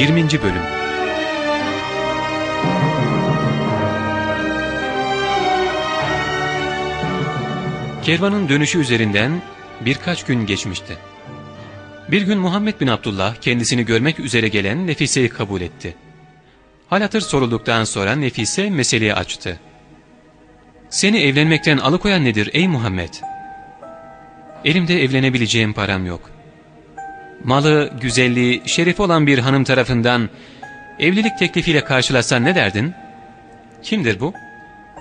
20. Bölüm Kervanın dönüşü üzerinden birkaç gün geçmişti. Bir gün Muhammed bin Abdullah kendisini görmek üzere gelen Nefise'yi kabul etti. Hal hatır sorulduktan sonra Nefise meseleyi açtı. ''Seni evlenmekten alıkoyan nedir ey Muhammed?'' ''Elimde evlenebileceğim param yok. Malı, güzelliği, şerefi olan bir hanım tarafından evlilik teklifiyle karşılasan ne derdin?'' ''Kimdir bu?''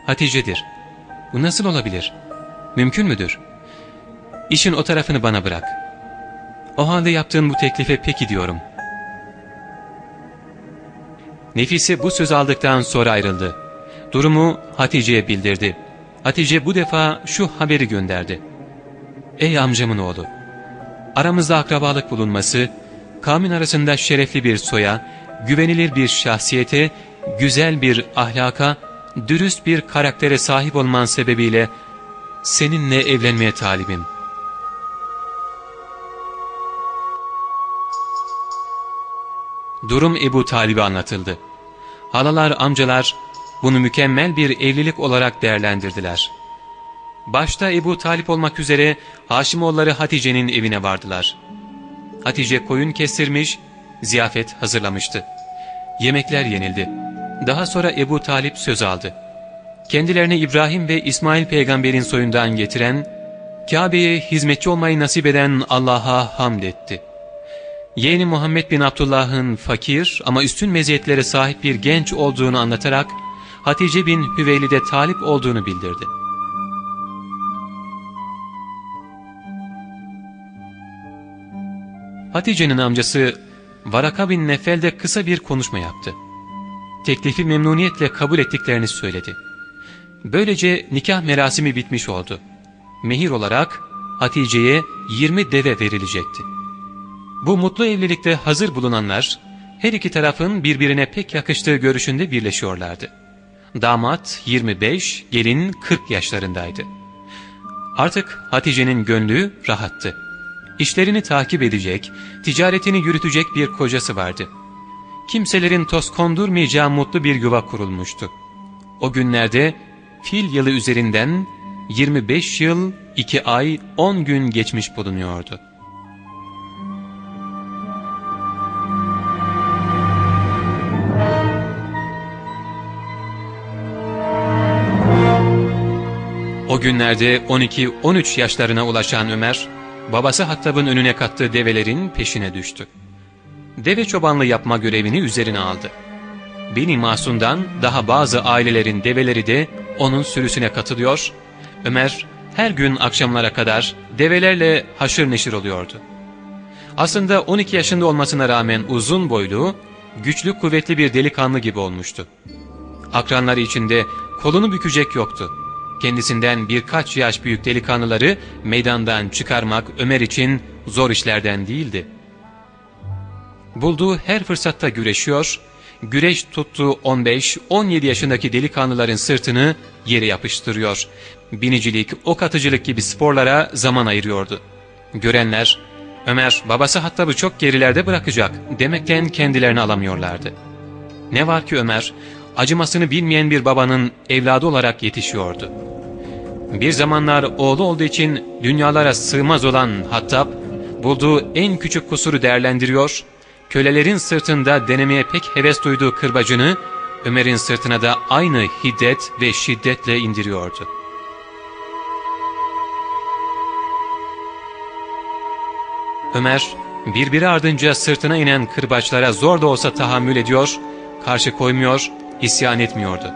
''Hatice'dir.'' ''Bu nasıl olabilir? Mümkün müdür?'' ''İşin o tarafını bana bırak. O halde yaptığın bu teklife peki diyorum.'' Nefisi bu söz aldıktan sonra ayrıldı. Durumu Hatice'ye bildirdi. Hatice bu defa şu haberi gönderdi. Ey amcamın oğlu! Aramızda akrabalık bulunması, kavmin arasında şerefli bir soya, güvenilir bir şahsiyete, güzel bir ahlaka, dürüst bir karaktere sahip olman sebebiyle seninle evlenmeye talibim. Durum Ebu Talib'e anlatıldı. Halalar, amcalar bunu mükemmel bir evlilik olarak değerlendirdiler. Başta Ebu Talip olmak üzere Haşimoğulları Hatice'nin evine vardılar. Hatice koyun kestirmiş, ziyafet hazırlamıştı. Yemekler yenildi. Daha sonra Ebu Talip söz aldı. Kendilerine İbrahim ve İsmail peygamberin soyundan getiren, Kabe'ye hizmetçi olmayı nasip eden Allah'a hamd etti. Yeğeni Muhammed bin Abdullah'ın fakir ama üstün meziyetlere sahip bir genç olduğunu anlatarak Hatice bin Hüveylid'e talip olduğunu bildirdi. Hatice'nin amcası Varaka bin Nefel de kısa bir konuşma yaptı. Teklifi memnuniyetle kabul ettiklerini söyledi. Böylece nikah merasimi bitmiş oldu. Mehir olarak Hatice'ye 20 deve verilecekti. Bu mutlu evlilikte hazır bulunanlar her iki tarafın birbirine pek yakıştığı görüşünde birleşiyorlardı. Damat 25, gelin 40 yaşlarındaydı. Artık Hatice'nin gönlü rahattı. İşlerini takip edecek, ticaretini yürütecek bir kocası vardı. Kimselerin toz kondurmayacağı mutlu bir yuva kurulmuştu. O günlerde fil yılı üzerinden 25 yıl, 2 ay, 10 gün geçmiş bulunuyordu. O günlerde 12-13 yaşlarına ulaşan Ömer, babası Hattab'ın önüne kattığı develerin peşine düştü. Deve çobanlığı yapma görevini üzerine aldı. Beni Masun'dan daha bazı ailelerin develeri de onun sürüsüne katılıyor, Ömer her gün akşamlara kadar develerle haşır neşir oluyordu. Aslında 12 yaşında olmasına rağmen uzun boylu, güçlü kuvvetli bir delikanlı gibi olmuştu. Akranları içinde kolunu bükecek yoktu. Kendisinden birkaç yaş büyük delikanlıları meydandan çıkarmak Ömer için zor işlerden değildi. Bulduğu her fırsatta güreşiyor, güreş tuttuğu 15-17 yaşındaki delikanlıların sırtını yere yapıştırıyor. Binicilik, ok atıcılık gibi sporlara zaman ayırıyordu. Görenler, Ömer babası Hattab'ı çok gerilerde bırakacak demekten kendilerini alamıyorlardı. Ne var ki Ömer, acımasını bilmeyen bir babanın evladı olarak yetişiyordu. Bir zamanlar oğlu olduğu için dünyalara sığmaz olan Hattab, bulduğu en küçük kusuru değerlendiriyor, kölelerin sırtında denemeye pek heves duyduğu kırbacını, Ömer'in sırtına da aynı hiddet ve şiddetle indiriyordu. Ömer, birbiri ardınca sırtına inen kırbaçlara zor da olsa tahammül ediyor, karşı koymuyor, isyan etmiyordu.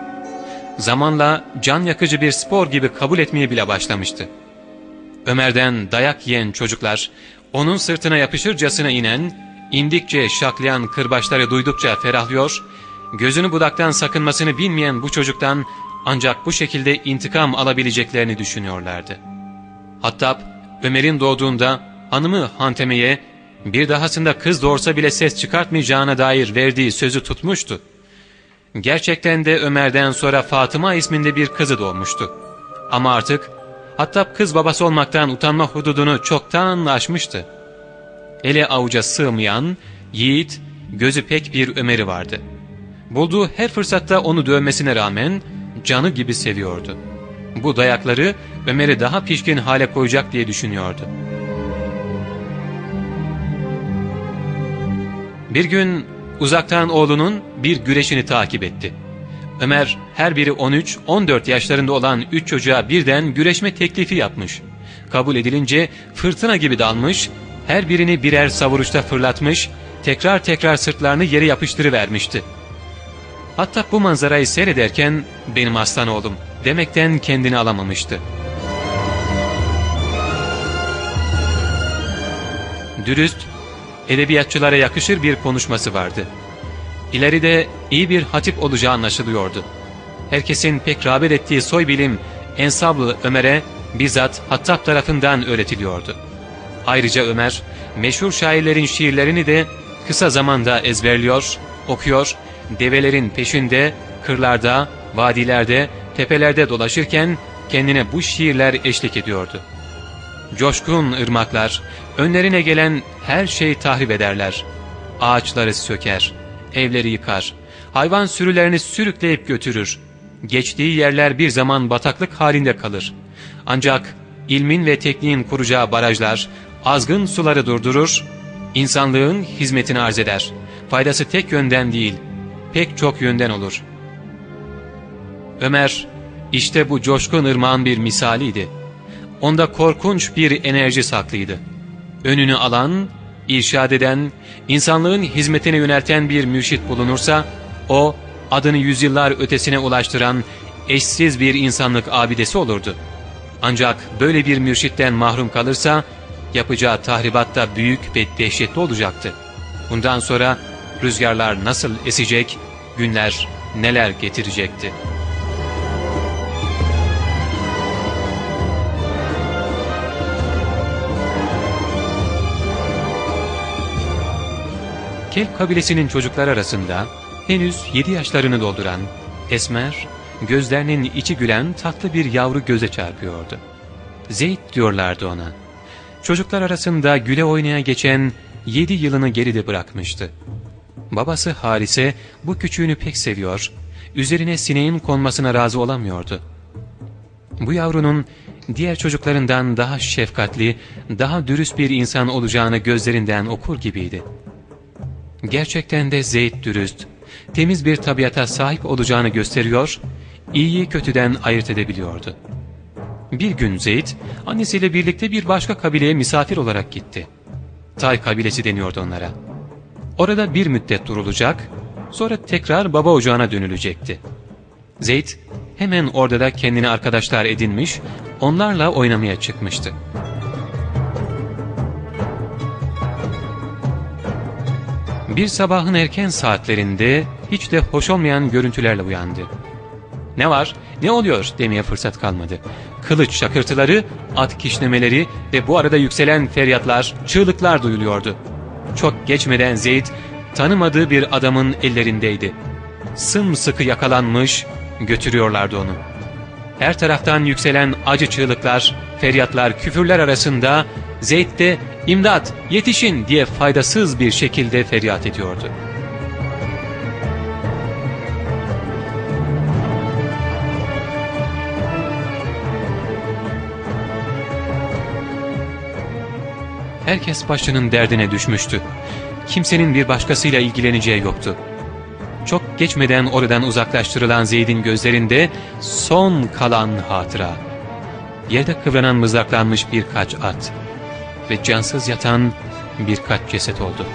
Zamanla can yakıcı bir spor gibi kabul etmeye bile başlamıştı. Ömer'den dayak yiyen çocuklar, onun sırtına yapışırcasına inen, indikçe şaklayan kırbaçları duydukça ferahlıyor, gözünü budaktan sakınmasını bilmeyen bu çocuktan ancak bu şekilde intikam alabileceklerini düşünüyorlardı. Hatta Ömer'in doğduğunda hanımı Hanteme'ye bir dahasında kız doğursa bile ses çıkartmayacağına dair verdiği sözü tutmuştu. Gerçekten de Ömer'den sonra Fatıma isminde bir kızı doğmuştu. Ama artık hatta kız babası olmaktan utanma hududunu çoktan aşmıştı. Ele avuca sığmayan, yiğit, gözü pek bir Ömer'i vardı. Bulduğu her fırsatta onu dövmesine rağmen canı gibi seviyordu. Bu dayakları Ömer'i daha pişkin hale koyacak diye düşünüyordu. Bir gün uzaktan oğlunun bir güreşini takip etti. Ömer her biri 13-14 yaşlarında olan üç çocuğa birden güreşme teklifi yapmış. Kabul edilince fırtına gibi dalmış, her birini birer savuruşta fırlatmış, tekrar tekrar sırtlarını yere yapıştırıvermişti. Hatta bu manzarayı seyrederken benim aslan oğlum demekten kendini alamamıştı. Dürüst, edebiyatçılara yakışır bir konuşması vardı. İleride iyi bir hatip olacağı anlaşılıyordu. Herkesin pek rağbet ettiği soybilim Ensablı Ömer'e bizzat Hattab tarafından öğretiliyordu. Ayrıca Ömer, meşhur şairlerin şiirlerini de kısa zamanda ezberliyor, okuyor, develerin peşinde, kırlarda, vadilerde, tepelerde dolaşırken kendine bu şiirler eşlik ediyordu. Coşkun ırmaklar, önlerine gelen her şeyi tahrip ederler. Ağaçları söker, evleri yıkar, hayvan sürülerini sürükleyip götürür. Geçtiği yerler bir zaman bataklık halinde kalır. Ancak ilmin ve tekniğin kuracağı barajlar, azgın suları durdurur, insanlığın hizmetini arz eder. Faydası tek yönden değil, pek çok yönden olur. Ömer, işte bu coşkun ırmağın bir misaliydi. Onda korkunç bir enerji saklıydı. Önünü alan, irşad eden, insanlığın hizmetine yönelten bir mürşit bulunursa, o adını yüzyıllar ötesine ulaştıran eşsiz bir insanlık abidesi olurdu. Ancak böyle bir mürşitten mahrum kalırsa, yapacağı tahribat da büyük ve dehşetli olacaktı. Bundan sonra rüzgarlar nasıl esecek, günler neler getirecekti. Kelp kabilesinin çocuklar arasında henüz yedi yaşlarını dolduran, esmer, gözlerinin içi gülen tatlı bir yavru göze çarpıyordu. Zeyd diyorlardı ona. Çocuklar arasında güle oynaya geçen yedi yılını geride bırakmıştı. Babası Harise bu küçüğünü pek seviyor, üzerine sineğin konmasına razı olamıyordu. Bu yavrunun diğer çocuklarından daha şefkatli, daha dürüst bir insan olacağını gözlerinden okur gibiydi. Gerçekten de Zeyd dürüst, temiz bir tabiata sahip olacağını gösteriyor, iyiyi kötüden ayırt edebiliyordu. Bir gün Zeyd, annesiyle birlikte bir başka kabileye misafir olarak gitti. Tay kabilesi deniyordu onlara. Orada bir müddet durulacak, sonra tekrar baba ocağına dönülecekti. Zeyd hemen orada da kendini arkadaşlar edinmiş, onlarla oynamaya çıkmıştı. Bir sabahın erken saatlerinde hiç de hoş olmayan görüntülerle uyandı. Ne var, ne oluyor demeye fırsat kalmadı. Kılıç şakırtıları, at kişnemeleri ve bu arada yükselen feryatlar, çığlıklar duyuluyordu. Çok geçmeden Zeyd tanımadığı bir adamın ellerindeydi. Sımsıkı yakalanmış, götürüyorlardı onu. Her taraftan yükselen acı çığlıklar, feryatlar, küfürler arasında Zeyd de imdat, yetişin diye faydasız bir şekilde feryat ediyordu. Herkes başının derdine düşmüştü. Kimsenin bir başkasıyla ilgileneceği yoktu. Çok geçmeden oradan uzaklaştırılan Zeyd'in gözlerinde son kalan hatıra. Yerde kıvranan mızraklanmış birkaç at ve cansız yatan birkaç ceset oldu.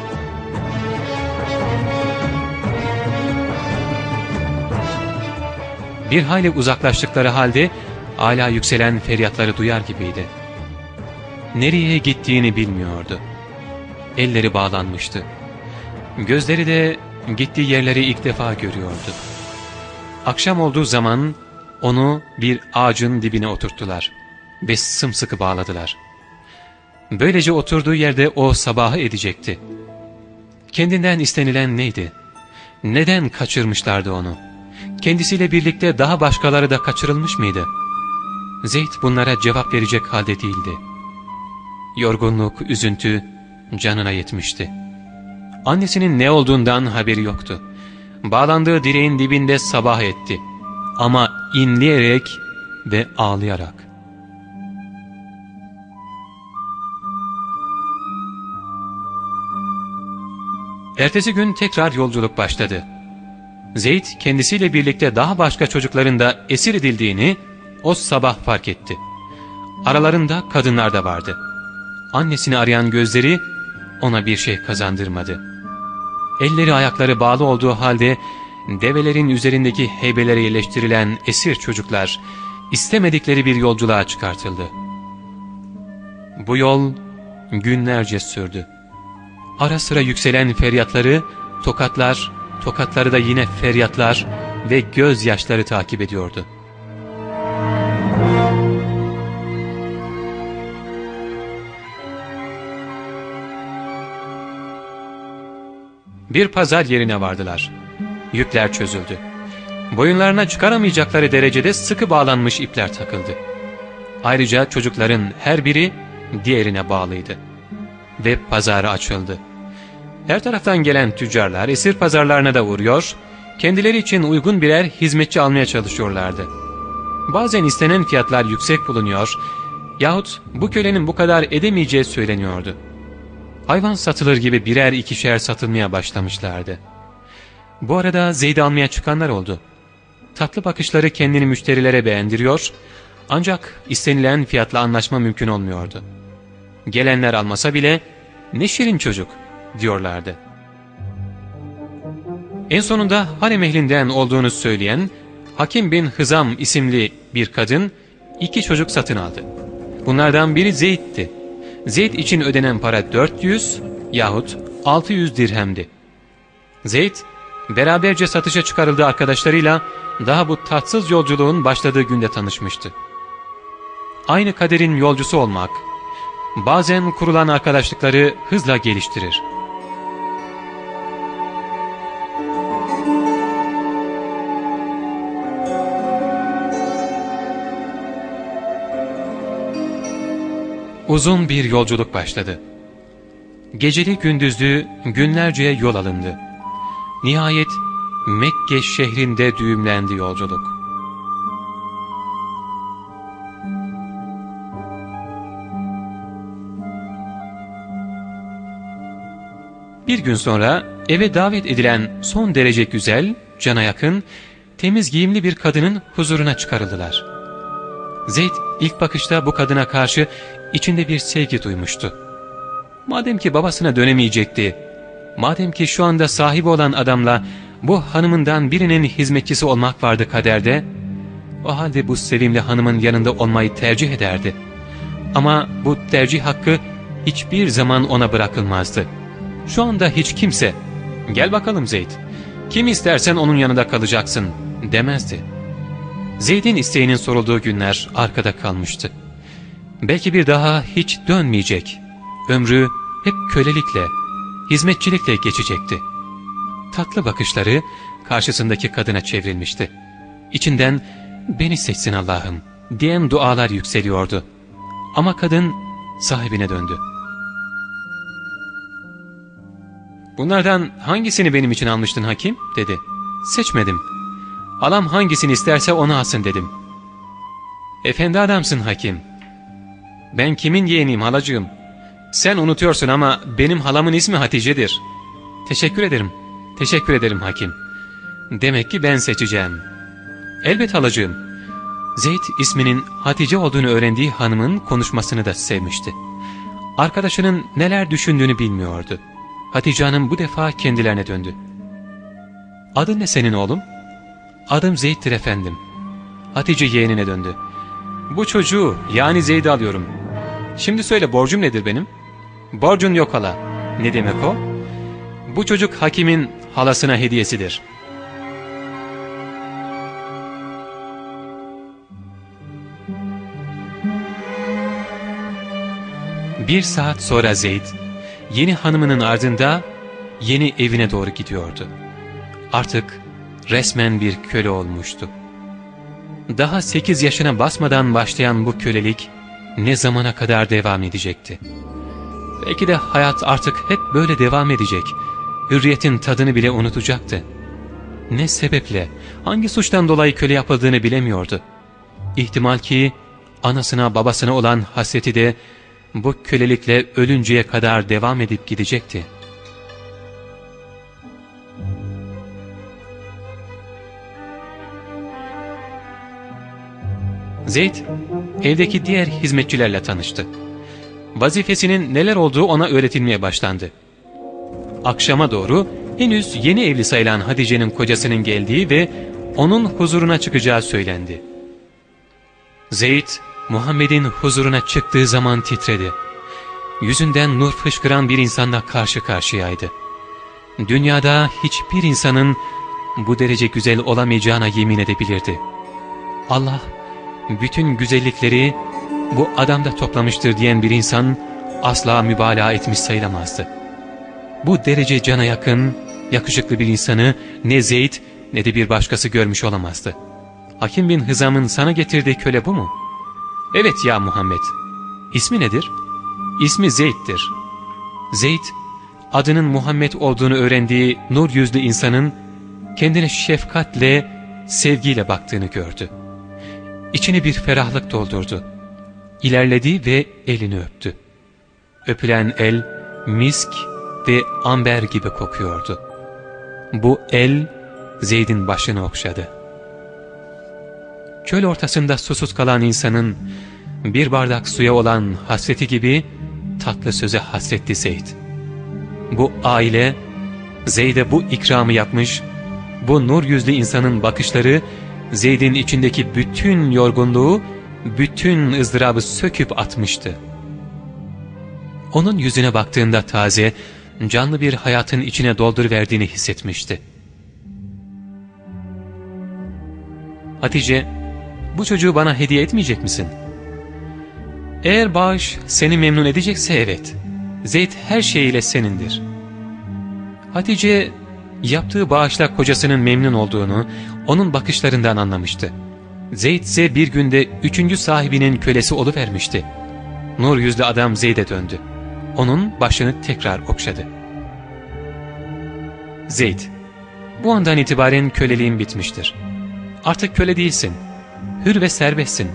Bir hayli uzaklaştıkları halde hala yükselen feryatları duyar gibiydi. Nereye gittiğini bilmiyordu. Elleri bağlanmıştı. Gözleri de gittiği yerleri ilk defa görüyordu. Akşam olduğu zaman onu bir ağacın dibine oturttular ve sımsıkı bağladılar. Böylece oturduğu yerde o sabahı edecekti. Kendinden istenilen neydi? Neden kaçırmışlardı onu? Kendisiyle birlikte daha başkaları da kaçırılmış mıydı? Zeyd bunlara cevap verecek halde değildi. Yorgunluk, üzüntü canına yetmişti. Annesinin ne olduğundan haberi yoktu. Bağlandığı direğin dibinde sabah etti. Ama inleyerek ve ağlayarak. Ertesi gün tekrar yolculuk başladı. Zeyd kendisiyle birlikte daha başka çocukların da esir edildiğini o sabah fark etti. Aralarında kadınlar da vardı. Annesini arayan gözleri ona bir şey kazandırmadı. Elleri ayakları bağlı olduğu halde develerin üzerindeki heybelere yerleştirilen esir çocuklar istemedikleri bir yolculuğa çıkartıldı. Bu yol günlerce sürdü. Ara sıra yükselen feryatları, tokatlar, tokatları da yine feryatlar ve gözyaşları takip ediyordu. Bir pazar yerine vardılar. Yükler çözüldü. Boyunlarına çıkaramayacakları derecede sıkı bağlanmış ipler takıldı. Ayrıca çocukların her biri diğerine bağlıydı. Ve pazarı açıldı. Her taraftan gelen tüccarlar esir pazarlarına da vuruyor, kendileri için uygun birer hizmetçi almaya çalışıyorlardı. Bazen istenen fiyatlar yüksek bulunuyor yahut bu kölenin bu kadar edemeyeceği söyleniyordu. Hayvan satılır gibi birer ikişer satılmaya başlamışlardı. Bu arada Zeyd'i almaya çıkanlar oldu. Tatlı bakışları kendini müşterilere beğendiriyor ancak istenilen fiyatla anlaşma mümkün olmuyordu. Gelenler almasa bile ne şirin çocuk diyorlardı. En sonunda harem ehlinden olduğunu söyleyen Hakim bin Hızam isimli bir kadın iki çocuk satın aldı. Bunlardan biri Zeyd'ti. Zeyd için ödenen para 400 yahut 600 dirhemdi. Zeyd beraberce satışa çıkarıldığı arkadaşlarıyla daha bu tatsız yolculuğun başladığı günde tanışmıştı. Aynı kaderin yolcusu olmak, bazen kurulan arkadaşlıkları hızla geliştirir. Uzun bir yolculuk başladı. Geceli gündüzlü günlerce yol alındı. Nihayet Mekke şehrinde düğümlendi yolculuk. Bir gün sonra eve davet edilen son derece güzel, cana yakın, temiz giyimli bir kadının huzuruna çıkarıldılar. Zeyd ilk bakışta bu kadına karşı içinde bir sevgi duymuştu. Madem ki babasına dönemeyecekti, madem ki şu anda sahibi olan adamla bu hanımından birinin hizmetçisi olmak vardı kaderde, o halde bu sevimli hanımın yanında olmayı tercih ederdi. Ama bu tercih hakkı hiçbir zaman ona bırakılmazdı. Şu anda hiç kimse, gel bakalım Zeyd, kim istersen onun yanında kalacaksın demezdi. Zeyd'in isteğinin sorulduğu günler arkada kalmıştı. Belki bir daha hiç dönmeyecek. Ömrü hep kölelikle, hizmetçilikle geçecekti. Tatlı bakışları karşısındaki kadına çevrilmişti. İçinden beni seçsin Allah'ım diyen dualar yükseliyordu. Ama kadın sahibine döndü. Bunlardan hangisini benim için almıştın hakim? dedi. Seçmedim. Alam hangisini isterse onu alsın dedim. Efendi adamsın hakim. Ben kimin yeğeniyim halacığım? Sen unutuyorsun ama benim halamın ismi Hatice'dir. Teşekkür ederim. Teşekkür ederim hakim. Demek ki ben seçeceğim. Elbet halacığım. Zeyd isminin Hatice olduğunu öğrendiği hanımın konuşmasını da sevmişti. Arkadaşının neler düşündüğünü bilmiyordu. Hatice Hanım bu defa kendilerine döndü. Adın ne senin oğlum? Adım Zeyd'dir efendim. Hatice yeğenine döndü. Bu çocuğu yani Zeyd'i alıyorum. Şimdi söyle borcum nedir benim? Borcun yok hala. Ne demek o? Bu çocuk hakimin halasına hediyesidir. Bir saat sonra Zeyd, yeni hanımının ardında yeni evine doğru gidiyordu. Artık resmen bir köle olmuştu. Daha sekiz yaşına basmadan başlayan bu kölelik ne zamana kadar devam edecekti? Belki de hayat artık hep böyle devam edecek hürriyetin tadını bile unutacaktı. Ne sebeple, hangi suçtan dolayı köle yapıldığını bilemiyordu. İhtimal ki anasına babasına olan hasreti de bu kölelikle ölünceye kadar devam edip gidecekti. Zeyd, evdeki diğer hizmetçilerle tanıştı. Vazifesinin neler olduğu ona öğretilmeye başlandı. Akşama doğru henüz yeni evli sayılan Hatice'nin kocasının geldiği ve onun huzuruna çıkacağı söylendi. Zeyd, Muhammed'in huzuruna çıktığı zaman titredi. Yüzünden nur fışkıran bir insanla karşı karşıyaydı. Dünyada hiçbir insanın bu derece güzel olamayacağına yemin edebilirdi. Allah bütün güzellikleri bu adamda toplamıştır diyen bir insan asla mübalağa etmiş sayılamazdı. Bu derece cana yakın, yakışıklı bir insanı ne Zeyd ne de bir başkası görmüş olamazdı. Hakim bin Hızam'ın sana getirdiği köle bu mu? Evet ya Muhammed. İsmi nedir? İsmi Zeyd'dir. Zeyd, adının Muhammed olduğunu öğrendiği nur yüzlü insanın kendine şefkatle, sevgiyle baktığını gördü. İçini bir ferahlık doldurdu. İlerledi ve elini öptü. Öpülen el misk ve amber gibi kokuyordu. Bu el Zeyd'in başını okşadı. Çöl ortasında susuz kalan insanın bir bardak suya olan hasreti gibi tatlı söze hasretti Zeyd. Bu aile Zeyd'e bu ikramı yapmış, bu nur yüzlü insanın bakışları Zeyd'in içindeki bütün yorgunluğu, bütün ızdırabı söküp atmıştı. Onun yüzüne baktığında taze, canlı bir hayatın içine dolduruverdiğini hissetmişti. Hatice, bu çocuğu bana hediye etmeyecek misin? Eğer bağış seni memnun edecekse evet. Zeyd her şeyiyle senindir. Hatice yaptığı bağışla kocasının memnun olduğunu onun bakışlarından anlamıştı. Zeyd ise bir günde üçüncü sahibinin kölesi oluvermişti. Nur yüzlü adam Zeyd'e döndü. Onun başını tekrar okşadı. Zeyd, bu andan itibaren köleliğin bitmiştir. Artık köle değilsin. Hür ve serbestsin.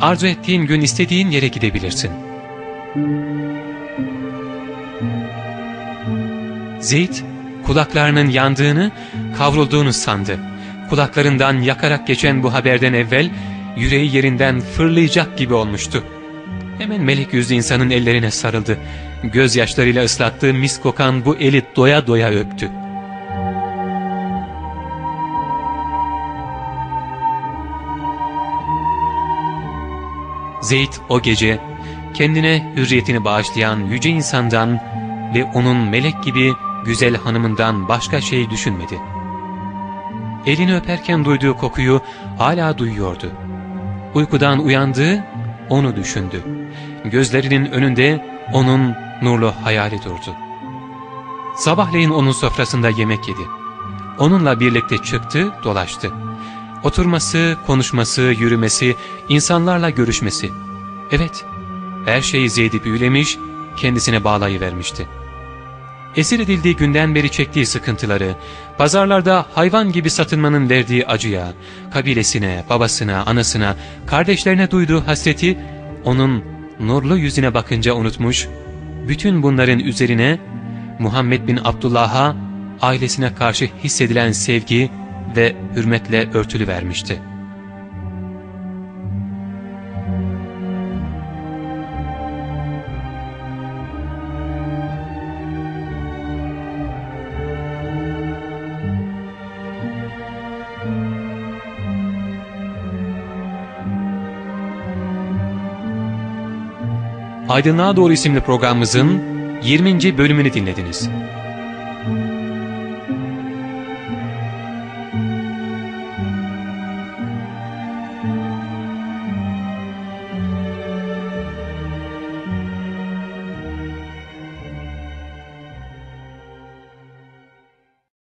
Arzu ettiğin gün istediğin yere gidebilirsin. Zeyd kulaklarının yandığını, kavrulduğunu sandı. Kulaklarından yakarak geçen bu haberden evvel yüreği yerinden fırlayacak gibi olmuştu. Hemen melek yüzlü insanın ellerine sarıldı. Gözyaşlarıyla ıslattığı mis kokan bu eli doya doya öptü. Zeyd o gece kendine hürriyetini bağışlayan yüce insandan ve onun melek gibi güzel hanımından başka şey düşünmedi. Elini öperken duyduğu kokuyu hala duyuyordu. Uykudan uyandığı onu düşündü. Gözlerinin önünde onun nurlu hayali durdu. Sabahleyin onun sofrasında yemek yedi. Onunla birlikte çıktı, dolaştı. Oturması, konuşması, yürümesi, insanlarla görüşmesi. Evet, her şeyi Zeyd'i büyülemiş, kendisine bağlayıvermişti. Esir edildiği günden beri çektiği sıkıntıları, pazarlarda hayvan gibi satılmanın verdiği acıya, kabilesine, babasına, anasına, kardeşlerine duyduğu hasreti, onun nurlu yüzüne bakınca unutmuş, bütün bunların üzerine Muhammed bin Abdullah'a ailesine karşı hissedilen sevgi ve hürmetle örtülü vermişti. Aydınlığa Doğru isimli programımızın 20. bölümünü dinlediniz.